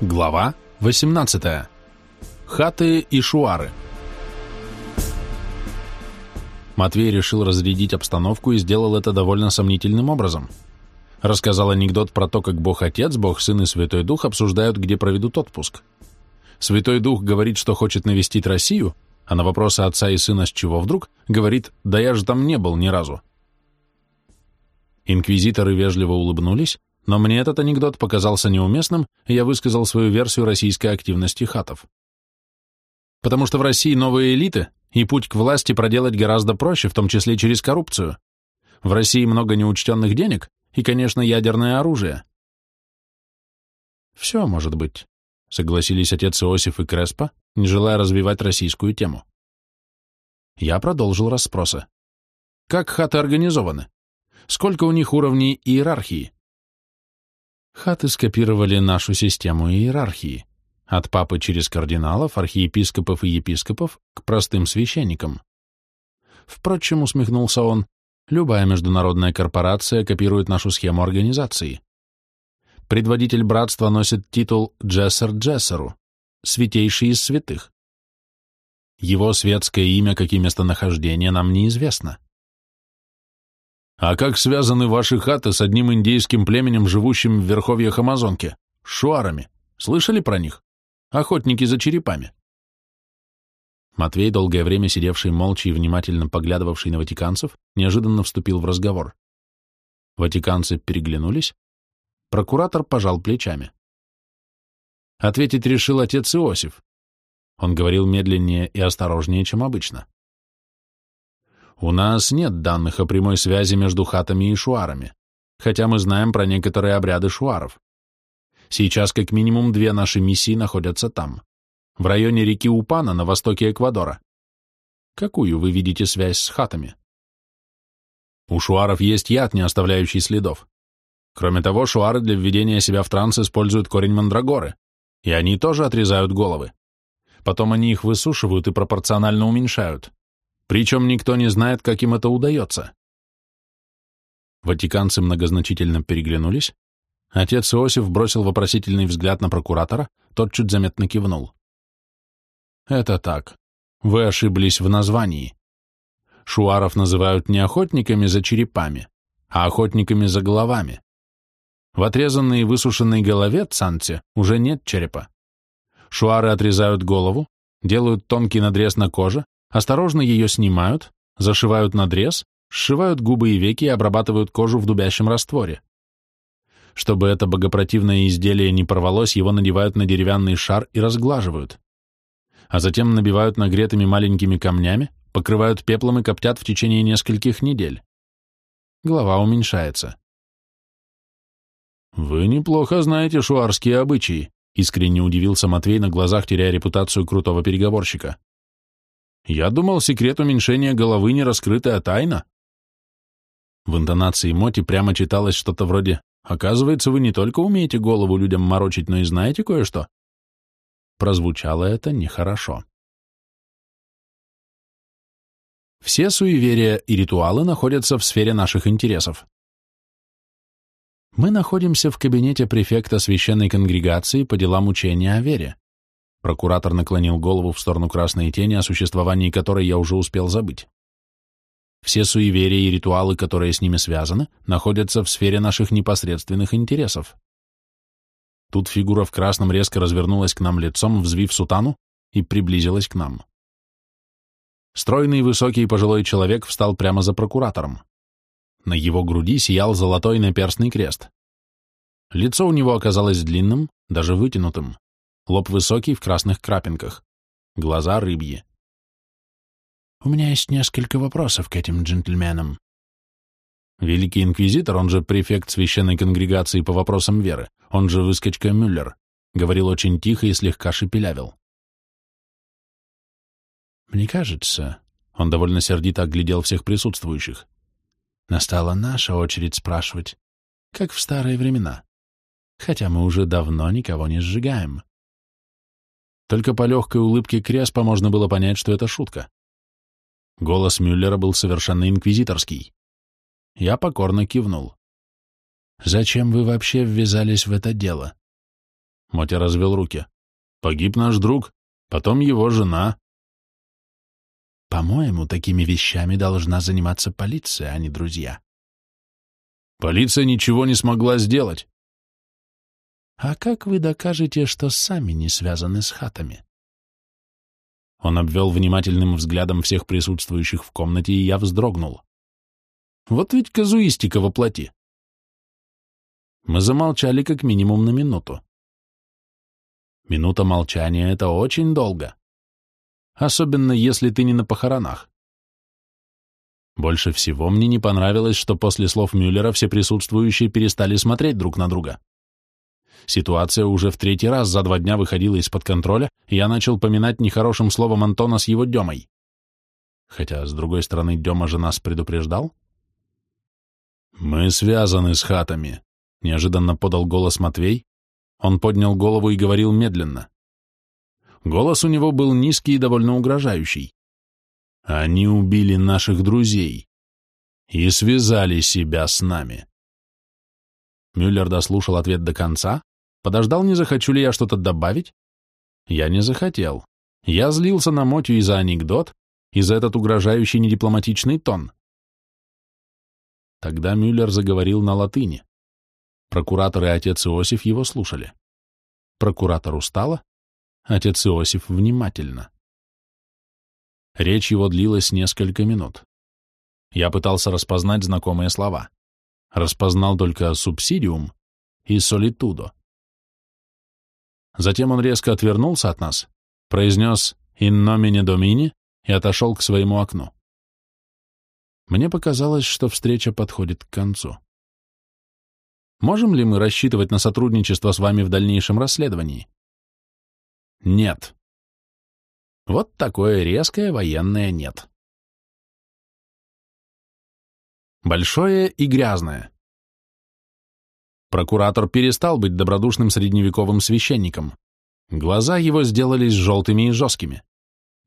Глава 18. Хаты и шуары. Матвей решил разрядить обстановку и сделал это довольно сомнительным образом. Рассказал анекдот про то, как Бог-Отец, Бог-Сын и Святой Дух обсуждают, где проведут отпуск. Святой Дух говорит, что хочет навестить Россию, а на вопросы отца и сына с чего вдруг, говорит, да я же там не был ни разу. Инквизиторы вежливо улыбнулись, но мне этот анекдот показался неуместным, и я высказал свою версию российской активности хатов. Потому что в России новые элиты, и путь к власти проделать гораздо проще, в том числе через коррупцию. В России много неучтенных денег и, конечно, ядерное оружие. Все может быть, согласились отец Иосиф и Креспа, не желая развивать российскую тему. Я продолжил расспросы. Как хаты организованы? Сколько у них уровней иерархии? Хаты скопировали нашу систему иерархии. От папы через кардиналов, архиепископов и епископов к простым священникам. Впрочем, усмехнулся он, любая международная корпорация копирует нашу схему организации. Предводитель братства носит титул Джессер Джессеру, святейший из святых. Его светское имя, как и местонахождение, нам неизвестно. А как связаны ваши хаты с одним индейским племенем, живущим в верховьях Амазонки? Шуарами. Слышали про них? Охотники за черепами. Матвей, долгое время сидевший молча и внимательно поглядывавший на ватиканцев, неожиданно вступил в разговор. Ватиканцы переглянулись. Прокуратор пожал плечами. Ответить решил отец Иосиф. Он говорил медленнее и осторожнее, чем обычно. У нас нет данных о прямой связи между хатами и шуарами, хотя мы знаем про некоторые обряды шуаров. Сейчас как минимум две наши миссии находятся там, в районе реки Упана на востоке Эквадора. Какую вы видите связь с хатами? У шуаров есть яд, не оставляющий следов. Кроме того, шуары для введения себя в транс используют корень мандрагоры, и они тоже отрезают головы. Потом они их высушивают и пропорционально уменьшают. Причем никто не знает, как им это удается. Ватиканцы многозначительно переглянулись. Отец Иосиф бросил вопросительный взгляд на прокуратора, тот чуть заметно кивнул. «Это так. Вы ошиблись в названии. Шуаров называют не охотниками за черепами, а охотниками за головами. В отрезанной и высушенной голове цанце уже нет черепа. Шуары отрезают голову, делают тонкий надрез на коже, Осторожно ее снимают, зашивают надрез, сшивают губы и веки и обрабатывают кожу в дубящем растворе. Чтобы это богопротивное изделие не порвалось, его надевают на деревянный шар и разглаживают. А затем набивают нагретыми маленькими камнями, покрывают пеплом и коптят в течение нескольких недель. Голова уменьшается. «Вы неплохо знаете шуарские обычаи», — искренне удивился Матвей на глазах, теряя репутацию крутого переговорщика. Я думал, секрет уменьшения головы не раскрытая тайна. В интонации Моти прямо читалось что-то вроде «Оказывается, вы не только умеете голову людям морочить, но и знаете кое-что». Прозвучало это нехорошо. Все суеверия и ритуалы находятся в сфере наших интересов. Мы находимся в кабинете префекта священной конгрегации по делам учения о вере. Прокуратор наклонил голову в сторону красной тени, о существовании которой я уже успел забыть. Все суеверия и ритуалы, которые с ними связаны, находятся в сфере наших непосредственных интересов. Тут фигура в красном резко развернулась к нам лицом, взвив сутану, и приблизилась к нам. Стройный, высокий пожилой человек встал прямо за прокуратором. На его груди сиял золотой наперстный крест. Лицо у него оказалось длинным, даже вытянутым лоб высокий в красных крапинках, глаза рыбьи. «У меня есть несколько вопросов к этим джентльменам». Великий инквизитор, он же префект священной конгрегации по вопросам веры, он же выскочка Мюллер, говорил очень тихо и слегка шепелявил. «Мне кажется...» — он довольно сердито оглядел всех присутствующих. «Настала наша очередь спрашивать, как в старые времена, хотя мы уже давно никого не сжигаем». Только по легкой улыбке Креспа можно было понять, что это шутка. Голос Мюллера был совершенно инквизиторский. Я покорно кивнул. «Зачем вы вообще ввязались в это дело?» Мотя развел руки. Погиб наш друг, потом его жена. По-моему, такими вещами должна заниматься полиция, а не друзья. Полиция ничего не смогла сделать. А как вы докажете, что сами не связаны с хатами? Он обвел внимательным взглядом всех присутствующих в комнате, и я вздрогнул. Вот ведь казуистика воплоти. Мы замолчали как минимум на минуту. Минута молчания — это очень долго. Особенно, если ты не на похоронах. Больше всего мне не понравилось, что после слов Мюллера все присутствующие перестали смотреть друг на друга. Ситуация уже в третий раз за два дня выходила из-под контроля, и я начал поминать нехорошим словом Антона с его Демой. Хотя, с другой стороны, Дема же нас предупреждал. «Мы связаны с хатами», — неожиданно подал голос Матвей. Он поднял голову и говорил медленно. Голос у него был низкий и довольно угрожающий. «Они убили наших друзей и связали себя с нами». Мюллер дослушал ответ до конца, Подождал, не захочу ли я что-то добавить? Я не захотел. Я злился на Мотю из-за анекдот, и за этот угрожающий недипломатичный тон. Тогда Мюллер заговорил на латыни. Прокуратор и отец Иосиф его слушали. Прокуратор устало, отец Иосиф внимательно. Речь его длилась несколько минут. Я пытался распознать знакомые слова. Распознал только «субсидиум» и «солитудо». Затем он резко отвернулся от нас, произнес «in nomine domini» и отошел к своему окну. Мне показалось, что встреча подходит к концу. Можем ли мы рассчитывать на сотрудничество с вами в дальнейшем расследовании? Нет. Вот такое резкое военное «нет». Большое и грязное. Прокуратор перестал быть добродушным средневековым священником. Глаза его сделались желтыми и жесткими.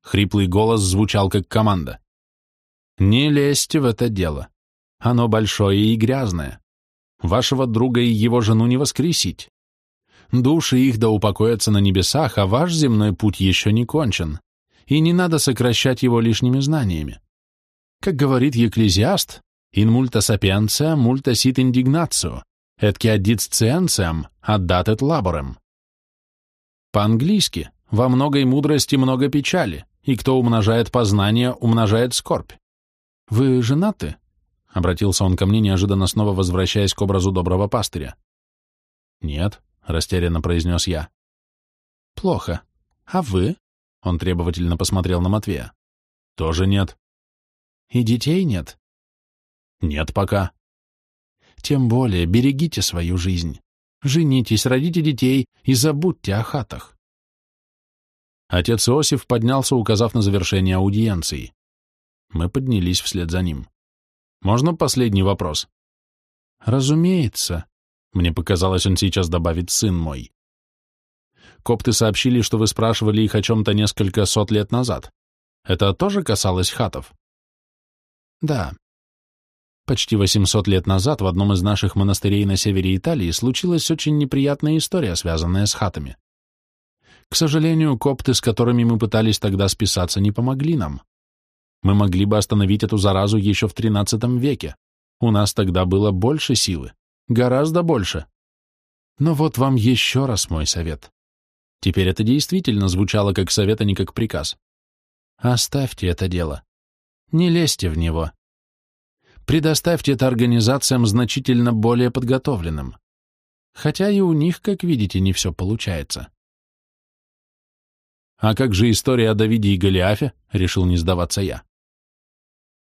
Хриплый голос звучал как команда. «Не лезьте в это дело. Оно большое и грязное. Вашего друга и его жену не воскресить. Души их да упокоятся на небесах, а ваш земной путь еще не кончен, и не надо сокращать его лишними знаниями. Как говорит Екклезиаст, «in multa sapientia multa sit indignatio», Этки аддит сциенциям, аддатет лаборем. По-английски «во многой мудрости много печали, и кто умножает познание, умножает скорбь». «Вы женаты?» — обратился он ко мне, неожиданно снова возвращаясь к образу доброго пастыря. «Нет», — растерянно произнес я. «Плохо. А вы?» — он требовательно посмотрел на Матвея. «Тоже нет». «И детей нет?» «Нет пока». Тем более берегите свою жизнь. Женитесь, родите детей и забудьте о хатах. Отец Иосиф поднялся, указав на завершение аудиенции. Мы поднялись вслед за ним. Можно последний вопрос? Разумеется. Мне показалось, он сейчас добавит сын мой. Копты сообщили, что вы спрашивали их о чем-то несколько сот лет назад. Это тоже касалось хатов? Да. Почти 800 лет назад в одном из наших монастырей на севере Италии случилась очень неприятная история, связанная с хатами. К сожалению, копты, с которыми мы пытались тогда списаться, не помогли нам. Мы могли бы остановить эту заразу еще в XIII веке. У нас тогда было больше силы, гораздо больше. Но вот вам еще раз мой совет. Теперь это действительно звучало как совет, а не как приказ. Оставьте это дело. Не лезьте в него. Предоставьте это организациям значительно более подготовленным. Хотя и у них, как видите, не все получается. А как же история о Давиде и Голиафе? Решил не сдаваться я.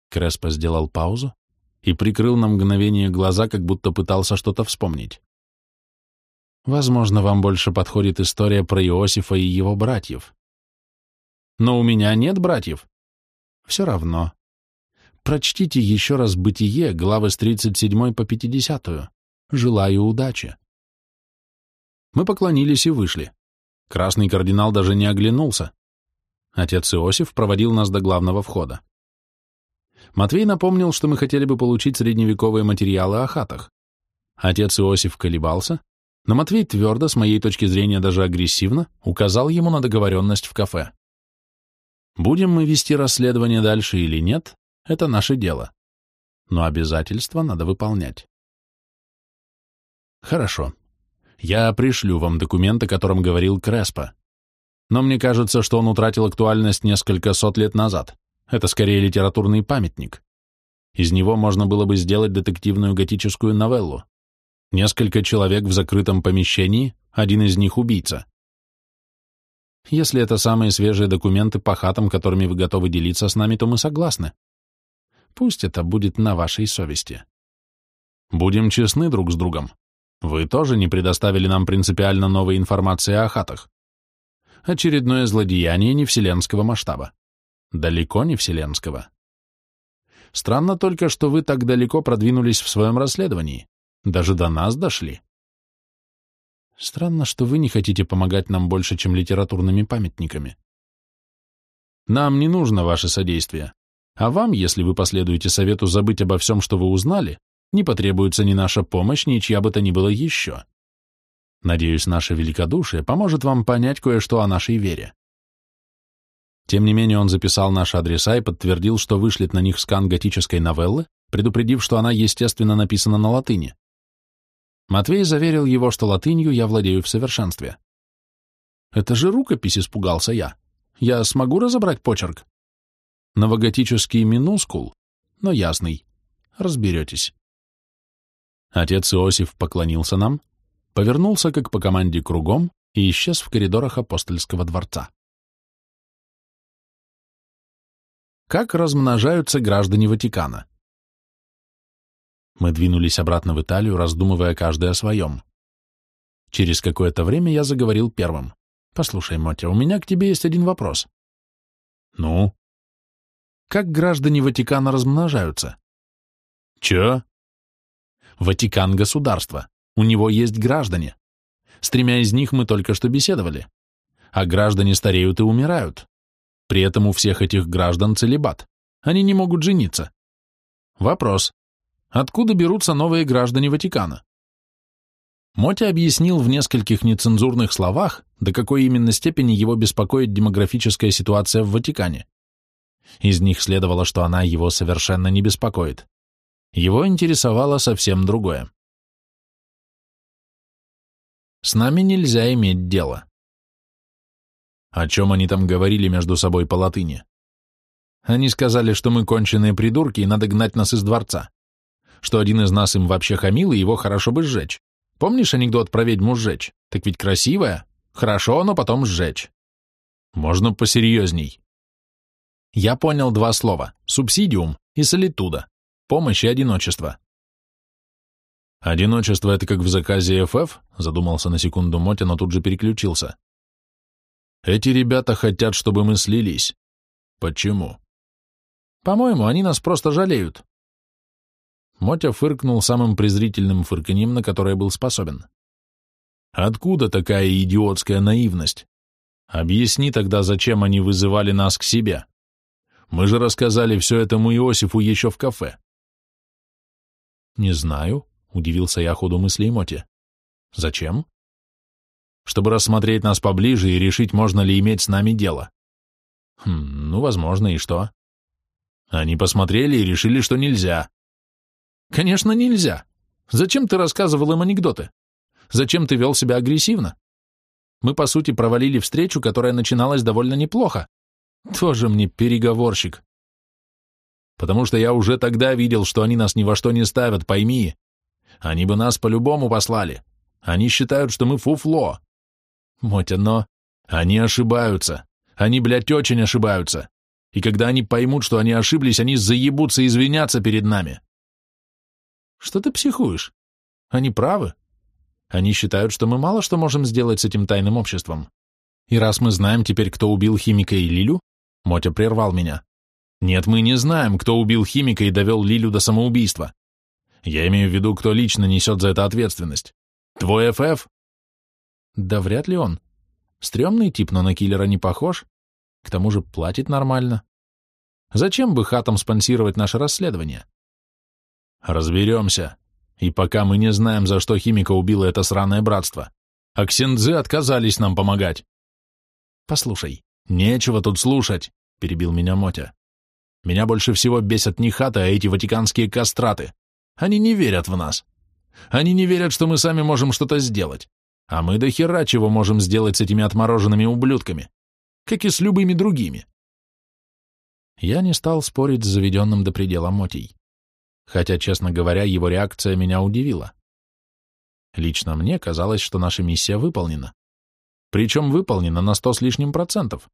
Креспо сделал паузу и прикрыл на мгновение глаза, как будто пытался что-то вспомнить. Возможно, вам больше подходит история про Иосифа и его братьев. Но у меня нет братьев. Все равно. Прочтите еще раз «Бытие», главы с 37 по 50. Желаю удачи. Мы поклонились и вышли. Красный кардинал даже не оглянулся. Отец Иосиф проводил нас до главного входа. Матвей напомнил, что мы хотели бы получить средневековые материалы о хатах. Отец Иосиф колебался, Но Матвей твердо, с моей точки зрения даже агрессивно, указал ему на договоренность в кафе. Будем мы вести расследование дальше или нет, это наше дело. Но обязательства надо выполнять. Хорошо. Я пришлю вам документ, о котором говорил Креспо. Но мне кажется, что он утратил актуальность несколько сот лет назад. Это скорее литературный памятник. Из него можно было бы сделать детективную готическую новеллу. Несколько человек в закрытом помещении, один из них убийца. Если это самые свежие документы по хатам, которыми вы готовы делиться с нами, то мы согласны. Пусть это будет на вашей совести. Будем честны друг с другом. Вы тоже не предоставили нам принципиально новой информации о хатах. Очередное злодеяние не вселенского масштаба. Далеко не вселенского. Странно только, что вы так далеко продвинулись в своем расследовании. Даже до нас дошли. Странно, что вы не хотите помогать нам больше, чем литературными памятниками. Нам не нужно ваше содействие. А вам, если вы последуете совету забыть обо всем, что вы узнали, не потребуется ни наша помощь, ни чья бы то ни было еще. Надеюсь, наше великодушие поможет вам понять кое-что о нашей вере. Тем не менее, он записал наши адреса и подтвердил, что вышлет на них скан готической новеллы, предупредив, что она, естественно, написана на латыни. Матвей заверил его, что латынью я владею в совершенстве. «Это же рукопись», — испугался я. «Я смогу разобрать почерк?» «Новоготический минускул, но ясный. Разберетесь». Отец Иосиф поклонился нам, повернулся, как по команде, кругом и исчез в коридорах апостольского дворца. Как размножаются граждане Ватикана? Мы двинулись обратно в Италию, раздумывая каждый о своем. Через какое-то время я заговорил первым. «Послушай, Мотя, у меня к тебе есть один вопрос». «Ну?» «Как граждане Ватикана размножаются?» «Чё?» «Ватикан — государство. У него есть граждане. С тремя из них мы только что беседовали. А граждане стареют и умирают. При этом у всех этих граждан целебат. Они не могут жениться. Вопрос. Откуда берутся новые граждане Ватикана? Мотя объяснил в нескольких нецензурных словах, до какой именно степени его беспокоит демографическая ситуация в Ватикане. Из них следовало, что она его совершенно не беспокоит. Его интересовало совсем другое. С нами нельзя иметь дело. О чем они там говорили между собой по латыни? Они сказали, что мы конченые придурки и надо гнать нас из дворца. Что один из нас им вообще хамил, и его хорошо бы сжечь. Помнишь анекдот про ведьму сжечь? Так ведь красивая. Хорошо, но потом сжечь. Можно посерьезней. Я понял два слова. Субсидиум и солитуда. Помощь и одиночество. Одиночество — это как в заказе ФФ? Задумался на секунду Мотя, но тут же переключился. Эти ребята хотят, чтобы мы слились. Почему? По-моему, они нас просто жалеют. Мотя фыркнул самым презрительным фырканьем, на которое был способен. Откуда такая идиотская наивность? Объясни тогда, зачем они вызывали нас к себе. Мы же рассказали все этому Иосифу еще в кафе. Не знаю, удивился я ходу мыслей Моти. Зачем? чтобы рассмотреть нас поближе и решить, можно ли иметь с нами дело. Хм, ну, возможно, и что? Они посмотрели и решили, что нельзя. Конечно, нельзя. Зачем ты рассказывал им анекдоты? Зачем ты вел себя агрессивно? Мы, по сути, провалили встречу, которая начиналась довольно неплохо. Тоже мне переговорщик. Потому что я уже тогда видел, что они нас ни во что не ставят, пойми. Они бы нас по-любому послали. Они считают, что мы фуфло. Мотя, но... Они ошибаются. Они, блядь, очень ошибаются. И когда они поймут, что они ошиблись, они заебутся извиняться перед нами. Что ты психуешь? Они правы. Они считают, что мы мало что можем сделать с этим тайным обществом. И раз мы знаем теперь, кто убил химика и Лилю, Мотя прервал меня. Нет, мы не знаем, кто убил химика и довел Лилю до самоубийства. Я имею в виду, кто лично несет за это ответственность. Твой ФФ да вряд ли он. Стремный тип, но на киллера не похож. К тому же платит нормально. Зачем бы хатам спонсировать наше расследование? Разберемся. И пока мы не знаем, за что химика убила это сраное братство, а ксензы отказались нам помогать. Послушай, нечего тут слушать, перебил меня Мотя. Меня больше всего бесят не хаты, а эти ватиканские кастраты. Они не верят в нас. Они не верят, что мы сами можем что-то сделать. А мы до хера чего можем сделать с этими отмороженными ублюдками, как и с любыми другими. Я не стал спорить с заведенным до предела Мотей. Хотя, честно говоря, его реакция меня удивила. Лично мне казалось, что наша миссия выполнена. Причем выполнена на сто с лишним процентов.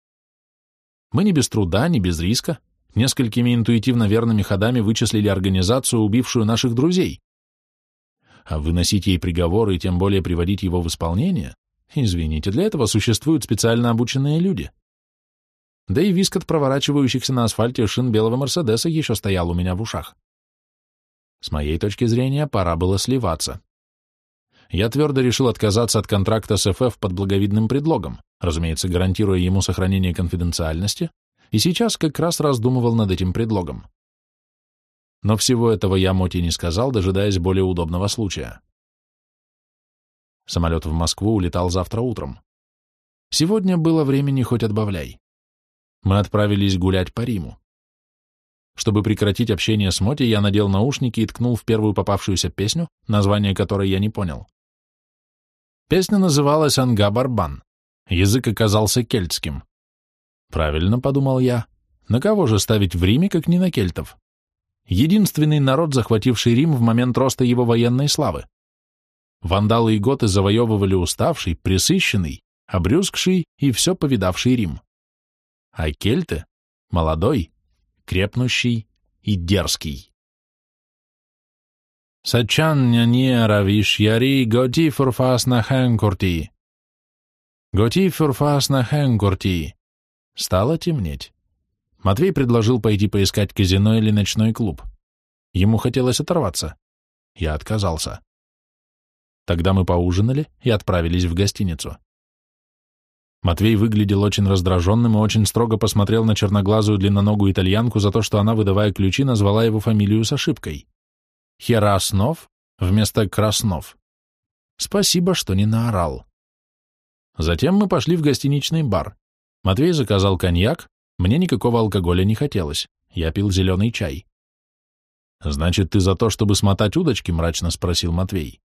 Мы не без труда, не без риска, несколькими интуитивно верными ходами вычислили организацию, убившую наших друзей. А выносить ей приговор и тем более приводить его в исполнение, извините, для этого существуют специально обученные люди. Да и виск от проворачивающихся на асфальте шин белого Мерседеса еще стоял у меня в ушах. С моей точки зрения, пора было сливаться. Я твердо решил отказаться от контракта с ФФ под благовидным предлогом, разумеется, гарантируя ему сохранение конфиденциальности, и сейчас как раз раздумывал над этим предлогом. Но всего этого я Моти не сказал, дожидаясь более удобного случая. Самолет в Москву улетал завтра утром. Сегодня было времени хоть отбавляй. Мы отправились гулять по Риму. Чтобы прекратить общение с Моти, я надел наушники и ткнул в первую попавшуюся песню, название которой я не понял. Песня называлась «Анга Барбан». Язык оказался кельтским. Правильно, подумал я. На кого же ставить в Риме, как не на кельтов? Единственный народ, захвативший Рим в момент роста его военной славы. Вандалы и готы завоевывали уставший, присыщенный, обрюзгший и все повидавший Рим. А кельты — молодой, крепнущий и дерзкий. Сачання ниера вишьяри готи фурфас на хэнкурти. Готи фурфас на хэнкурти. Стало темнеть. Матвей предложил пойти поискать казино или ночной клуб. Ему хотелось оторваться. Я отказался. Тогда мы поужинали и отправились в гостиницу. Матвей выглядел очень раздраженным и очень строго посмотрел на черноглазую длинноногую итальянку за то, что она, выдавая ключи, назвала его фамилию с ошибкой. Хераснов вместо Краснов. Спасибо, что не наорал. Затем мы пошли в гостиничный бар. Матвей заказал коньяк, мне никакого алкоголя не хотелось, я пил зеленый чай. «Значит, ты за то, чтобы смотать удочки?» — мрачно спросил Матвей.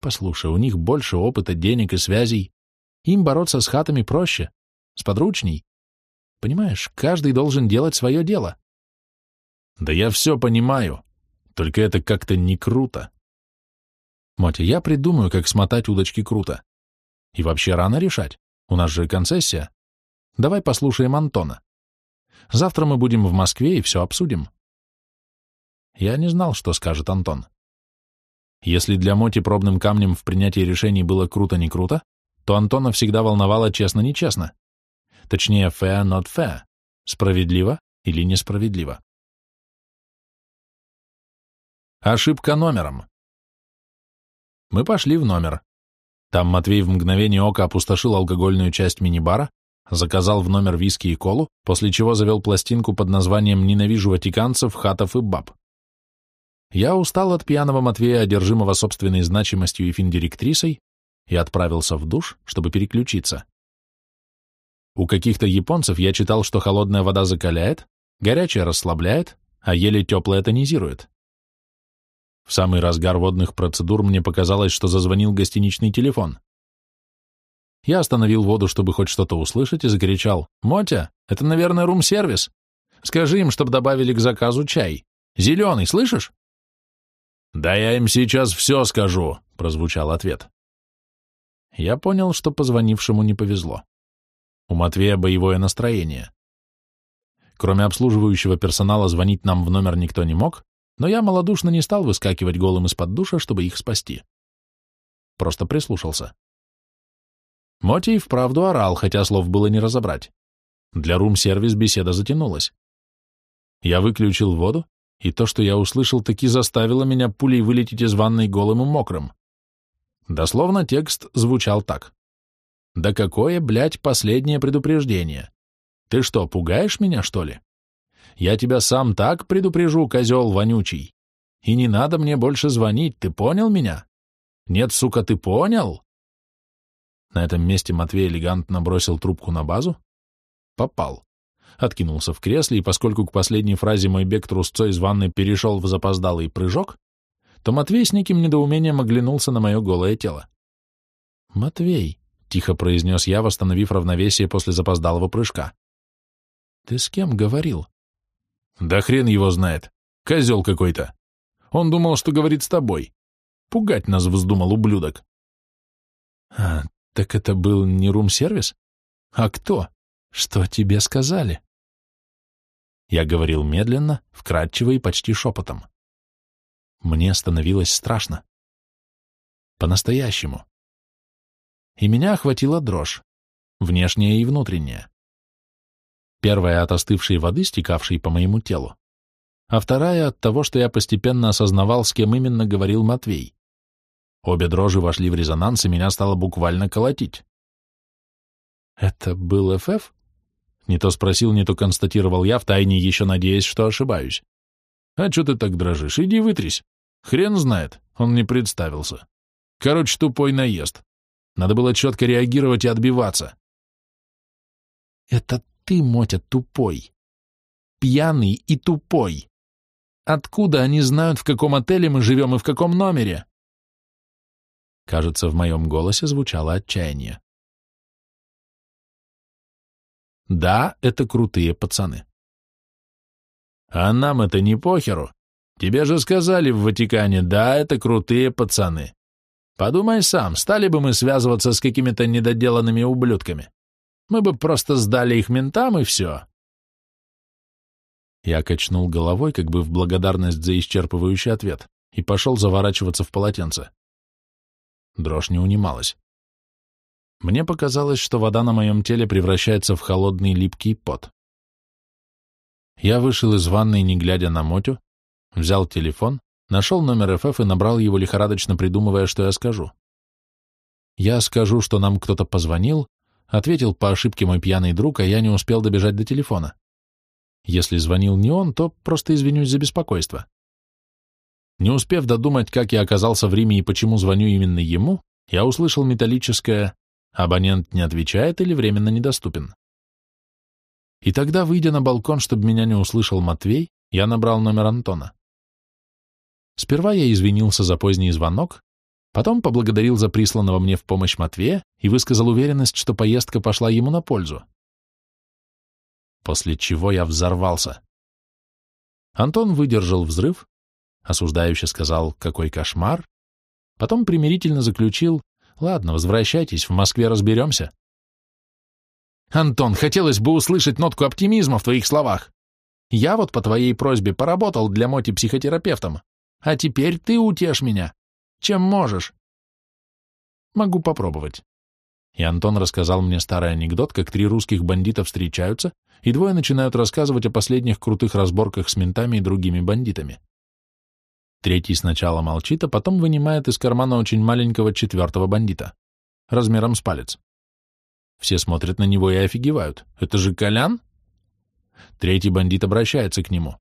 «Послушай, у них больше опыта, денег и связей. Им бороться с хатами проще, сподручней. Понимаешь, каждый должен делать свое дело. Да я все понимаю, только это как-то не круто. Мотя, я придумаю, как смотать удочки круто. И вообще рано решать, у нас же концессия. Давай послушаем Антона. Завтра мы будем в Москве и все обсудим. Я не знал, что скажет Антон. Если для Моти пробным камнем в принятии решений было круто-не круто, то Антона всегда волновало честно-нечестно. Точнее, fair, not fair. Справедливо или несправедливо. Ошибка номером. Мы пошли в номер. Там Матвей в мгновение ока опустошил алкогольную часть мини-бара, заказал в номер виски и колу, после чего завел пластинку под названием «Ненавижу ватиканцев, хатов и баб». Я устал от пьяного Матвея, одержимого собственной значимостью и финдиректрисой, и отправился в душ, чтобы переключиться. У каких-то японцев я читал, что холодная вода закаляет, горячая расслабляет, а еле теплая тонизирует. В самый разгар водных процедур мне показалось, что зазвонил гостиничный телефон. Я остановил воду, чтобы хоть что-то услышать, и закричал, «Мотя, это, наверное, рум-сервис. Скажи им, чтобы добавили к заказу чай. Зеленый, слышишь?» «Да я им сейчас все скажу», — прозвучал ответ. Я понял, что позвонившему не повезло. У Матвея боевое настроение. Кроме обслуживающего персонала звонить нам в номер никто не мог, но я малодушно не стал выскакивать голым из-под душа, чтобы их спасти. Просто прислушался. Моти вправду орал, хотя слов было не разобрать. Для рум-сервис беседа затянулась. Я выключил воду, и то, что я услышал, таки заставило меня пулей вылететь из ванной голым и мокрым. Дословно текст звучал так. «Да какое, блядь, последнее предупреждение? Ты что, пугаешь меня, что ли? Я тебя сам так предупрежу, козел вонючий. И не надо мне больше звонить, ты понял меня? Нет, сука, ты понял? На этом месте Матвей элегантно бросил трубку на базу. Попал. Откинулся в кресле, и поскольку к последней фразе мой бег трусцой из ванны перешел в запоздалый прыжок, то Матвей с неким недоумением оглянулся на мое голое тело. «Матвей», — тихо произнес я, восстановив равновесие после запоздалого прыжка. «Ты с кем говорил?» «Да хрен его знает. Козел какой-то. Он думал, что говорит с тобой. Пугать нас вздумал, ублюдок». «А, так это был не рум-сервис? А кто? Что тебе сказали?» Я говорил медленно, вкрадчиво и почти шепотом. Мне становилось страшно. По-настоящему. И меня охватила дрожь, внешняя и внутренняя. Первая от остывшей воды, стекавшей по моему телу, а вторая от того, что я постепенно осознавал, с кем именно говорил Матвей. Обе дрожи вошли в резонанс, и меня стало буквально колотить. «Это был ФФ?» Не то спросил, не то констатировал я, втайне еще надеясь, что ошибаюсь. «А что ты так дрожишь? Иди вытрись. Хрен знает, он не представился. Короче, тупой наезд. Надо было четко реагировать и отбиваться». «Это ты, Мотя, тупой. Пьяный и тупой. Откуда они знают, в каком отеле мы живем и в каком номере?» Кажется, в моем голосе звучало отчаяние. Да, это крутые пацаны. А нам это не похеру. Тебе же сказали в Ватикане, да, это крутые пацаны. Подумай сам, стали бы мы связываться с какими-то недоделанными ублюдками. Мы бы просто сдали их ментам и все. Я качнул головой, как бы в благодарность за исчерпывающий ответ, и пошел заворачиваться в полотенце. Дрожь не унималась. Мне показалось, что вода на моем теле превращается в холодный липкий пот. Я вышел из ванной, не глядя на Мотю, взял телефон, нашел номер ФФ и набрал его, лихорадочно придумывая, что я скажу. Я скажу, что нам кто-то позвонил, ответил по ошибке мой пьяный друг, а я не успел добежать до телефона. Если звонил не он, то просто извинюсь за беспокойство. Не успев додумать, как я оказался в Риме и почему звоню именно ему, я услышал металлическое «абонент не отвечает или временно недоступен». И тогда, выйдя на балкон, чтобы меня не услышал Матвей, я набрал номер Антона. Сперва я извинился за поздний звонок, потом поблагодарил за присланного мне в помощь Матвея и высказал уверенность, что поездка пошла ему на пользу. После чего я взорвался. Антон выдержал взрыв, осуждающе сказал «какой кошмар», потом примирительно заключил «ладно, возвращайтесь, в Москве разберемся». «Антон, хотелось бы услышать нотку оптимизма в твоих словах. Я вот по твоей просьбе поработал для Моти психотерапевтом, а теперь ты утешь меня. Чем можешь?» «Могу попробовать». И Антон рассказал мне старый анекдот, как три русских бандита встречаются, и двое начинают рассказывать о последних крутых разборках с ментами и другими бандитами. Третий сначала молчит, а потом вынимает из кармана очень маленького четвертого бандита, размером с палец. Все смотрят на него и офигевают. Это же Колян? Третий бандит обращается к нему.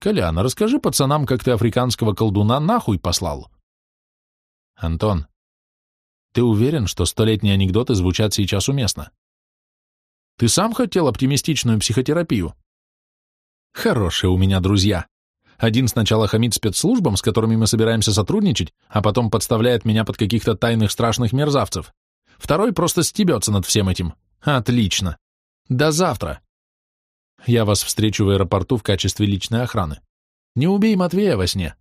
«Колян, расскажи пацанам, как ты африканского колдуна нахуй послал». «Антон, ты уверен, что столетние анекдоты звучат сейчас уместно? Ты сам хотел оптимистичную психотерапию? Хорошие у меня друзья. Один сначала хамит спецслужбам, с которыми мы собираемся сотрудничать, а потом подставляет меня под каких-то тайных страшных мерзавцев. Второй просто стебется над всем этим. Отлично. До завтра. Я вас встречу в аэропорту в качестве личной охраны. Не убей Матвея во сне.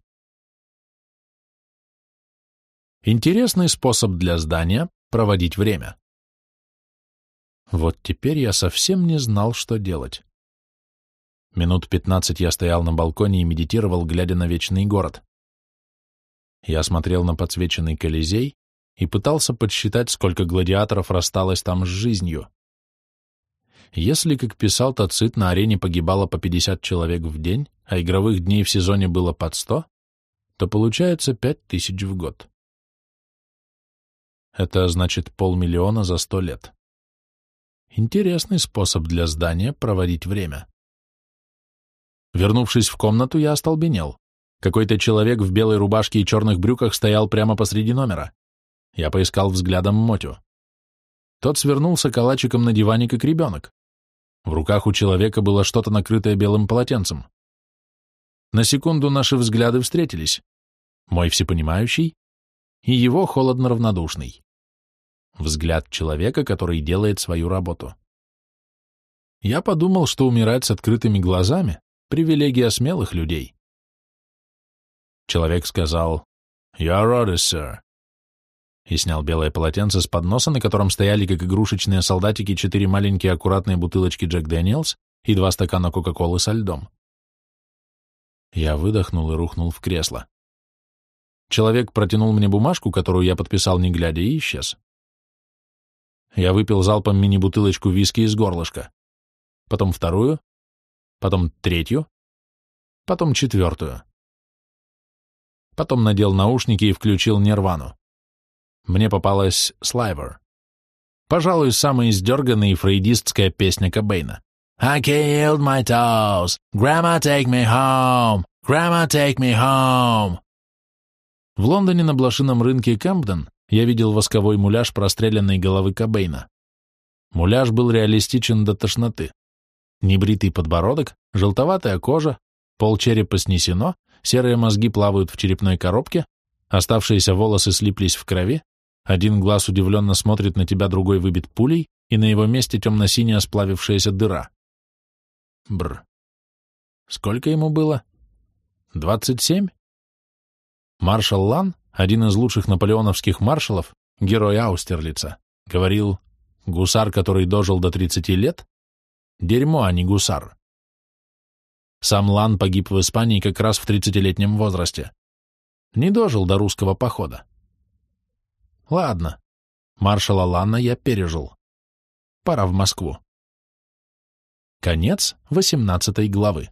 Интересный способ для здания проводить время. Вот теперь я совсем не знал, что делать. Минут пятнадцать я стоял на балконе и медитировал, глядя на вечный город. Я смотрел на подсвеченный Колизей и пытался подсчитать, сколько гладиаторов рассталось там с жизнью. Если, как писал Тацит, на арене погибало по 50 человек в день, а игровых дней в сезоне было под 100, то получается 5000 в год. Это значит полмиллиона за сто лет. Интересный способ для здания проводить время. Вернувшись в комнату, я остолбенел. Какой-то человек в белой рубашке и черных брюках стоял прямо посреди номера. Я поискал взглядом Мотю. Тот свернулся калачиком на диване, как ребенок. В руках у человека было что-то накрытое белым полотенцем. На секунду наши взгляды встретились. Мой всепонимающий и его холодно-равнодушный. Взгляд человека, который делает свою работу. Я подумал, что умирать с открытыми глазами — привилегия смелых людей. Человек сказал «Your orders, sir», и снял белое полотенце с подноса, на котором стояли, как игрушечные солдатики, четыре маленькие аккуратные бутылочки Джек Дэниелс и два стакана Кока-Колы со льдом. Я выдохнул и рухнул в кресло. Человек протянул мне бумажку, которую я подписал не глядя, и исчез. Я выпил залпом мини-бутылочку виски из горлышка. Потом вторую, потом третью, потом четвертую. Потом надел наушники и включил нирвану. Мне попалась Слайвер. Пожалуй, самая издерганная и фрейдистская песня Кобейна. I killed my toes. Grandma, take me home. Grandma, take me home. В Лондоне на блошином рынке Кампден я видел восковой муляж простреленной головы Кобейна. Муляж был реалистичен до тошноты. Небритый подбородок, желтоватая кожа, пол черепа снесено, серые мозги плавают в черепной коробке, оставшиеся волосы слиплись в крови, один глаз удивленно смотрит на тебя, другой выбит пулей, и на его месте темно-синяя сплавившаяся дыра. Бр. Сколько ему было? Двадцать семь? Маршал Лан, один из лучших наполеоновских маршалов, герой Аустерлица, говорил, гусар, который дожил до тридцати лет, дерьмо, а не гусар. Сам Лан погиб в Испании как раз в тридцатилетнем возрасте. Не дожил до русского похода. Ладно, маршала Лана я пережил. Пора в Москву. Конец восемнадцатой главы.